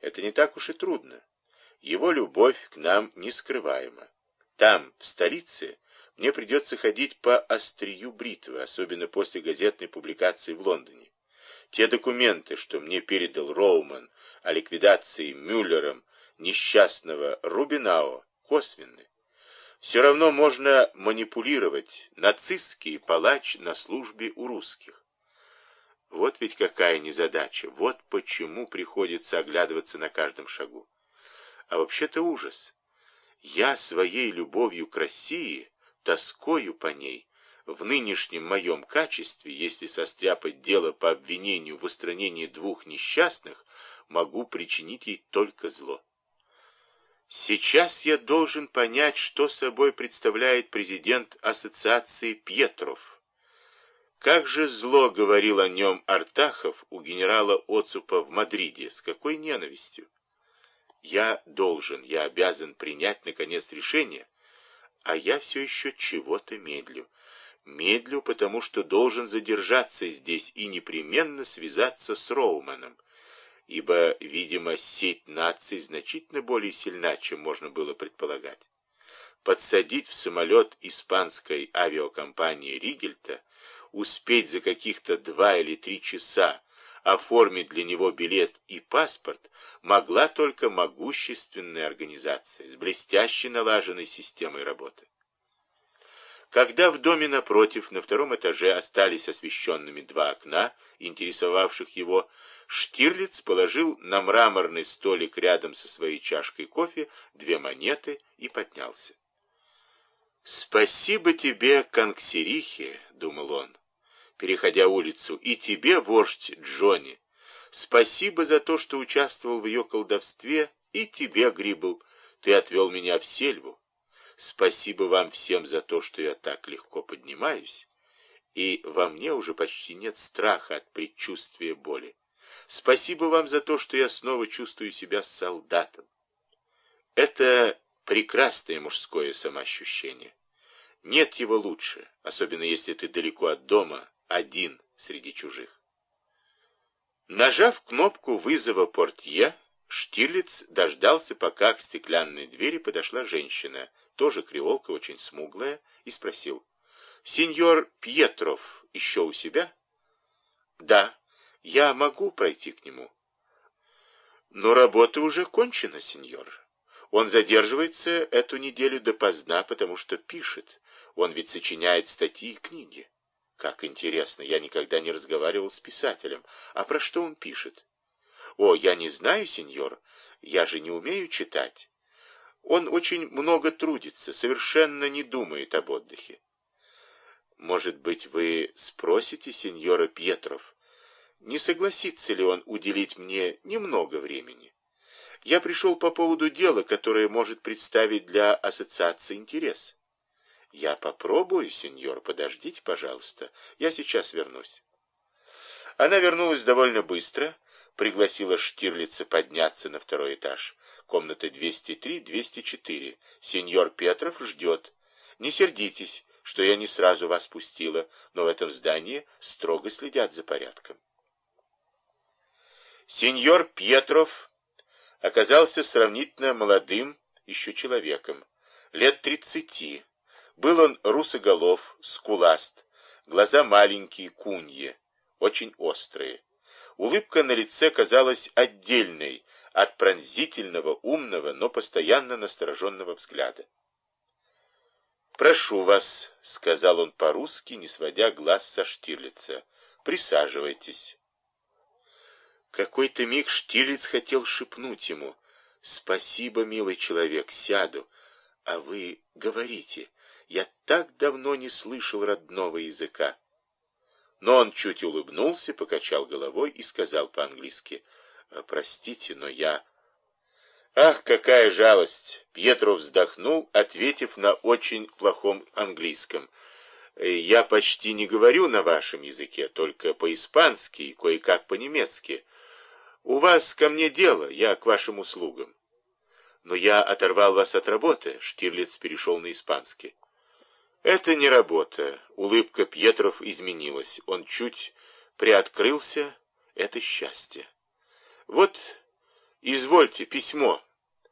Это не так уж и трудно. Его любовь к нам нескрываема. Там, в столице, мне придется ходить по острию бритвы, особенно после газетной публикации в Лондоне. Те документы, что мне передал Роуман о ликвидации Мюллером несчастного Рубинау, косвенны. Все равно можно манипулировать. Нацистский палач на службе у русских. Вот ведь какая незадача. Вот почему приходится оглядываться на каждом шагу. А вообще-то ужас. Я своей любовью к России, тоскою по ней, в нынешнем моем качестве, если состряпать дело по обвинению в устранении двух несчастных, могу причинить ей только зло. Сейчас я должен понять, что собой представляет президент ассоциации Пьетров. Как же зло говорил о нем Артахов у генерала Оцупа в Мадриде, с какой ненавистью. Я должен, я обязан принять, наконец, решение, а я все еще чего-то медлю. Медлю, потому что должен задержаться здесь и непременно связаться с Роуманом, ибо, видимо, сеть наций значительно более сильна, чем можно было предполагать. Подсадить в самолет испанской авиакомпании Ригельта, успеть за каких-то два или три часа оформить для него билет и паспорт могла только могущественная организация с блестяще налаженной системой работы. Когда в доме напротив, на втором этаже, остались освещенными два окна, интересовавших его, Штирлиц положил на мраморный столик рядом со своей чашкой кофе две монеты и поднялся. «Спасибо тебе, Конксерихе», — думал он, переходя улицу, — «и тебе, вождь Джонни. Спасибо за то, что участвовал в ее колдовстве, и тебе, Грибл, ты отвел меня в сельву. Спасибо вам всем за то, что я так легко поднимаюсь, и во мне уже почти нет страха от предчувствия боли. Спасибо вам за то, что я снова чувствую себя солдатом. Это прекрасное мужское самоощущение. Нет его лучше, особенно если ты далеко от дома, один среди чужих. Нажав кнопку вызова портье, Штирлиц дождался, пока к стеклянной двери подошла женщина, тоже креолка, очень смуглая, и спросил, «Сеньор Пьетров еще у себя?» «Да, я могу пройти к нему». «Но работа уже кончена, сеньор. Он задерживается эту неделю допоздна, потому что пишет. Он ведь сочиняет статьи и книги». «Как интересно, я никогда не разговаривал с писателем. А про что он пишет?» «О, я не знаю, сеньор, я же не умею читать. Он очень много трудится, совершенно не думает об отдыхе. Может быть, вы спросите сеньора Пьетров, не согласится ли он уделить мне немного времени? Я пришел по поводу дела, которое может представить для ассоциации интерес. Я попробую, сеньор, подождите, пожалуйста, я сейчас вернусь. Она вернулась довольно быстро, пригласила Штирлица подняться на второй этаж. Комната 203-204. Сеньор Петров ждет. Не сердитесь, что я не сразу вас пустила, но в этом здании строго следят за порядком. Сеньор Петров оказался сравнительно молодым еще человеком, лет тридцати. Был он русоголов, скуласт, глаза маленькие, куньи, очень острые. Улыбка на лице казалась отдельной от пронзительного, умного, но постоянно настороженного взгляда. «Прошу вас», — сказал он по-русски, не сводя глаз со Штирлица, — «присаживайтесь». Какой-то миг Штирлиц хотел шепнуть ему, «Спасибо, милый человек, сяду, а вы говорите, я так давно не слышал родного языка». Но он чуть улыбнулся, покачал головой и сказал по-английски, «Простите, но я...» «Ах, какая жалость!» Пьетро вздохнул, ответив на очень плохом английском. «Я почти не говорю на вашем языке, только по-испански и кое-как по-немецки. У вас ко мне дело, я к вашим услугам». «Но я оторвал вас от работы», — Штирлиц перешел на испанский. Это не работа. Улыбка Пьетров изменилась. Он чуть приоткрылся. Это счастье. Вот Извольте, письмо.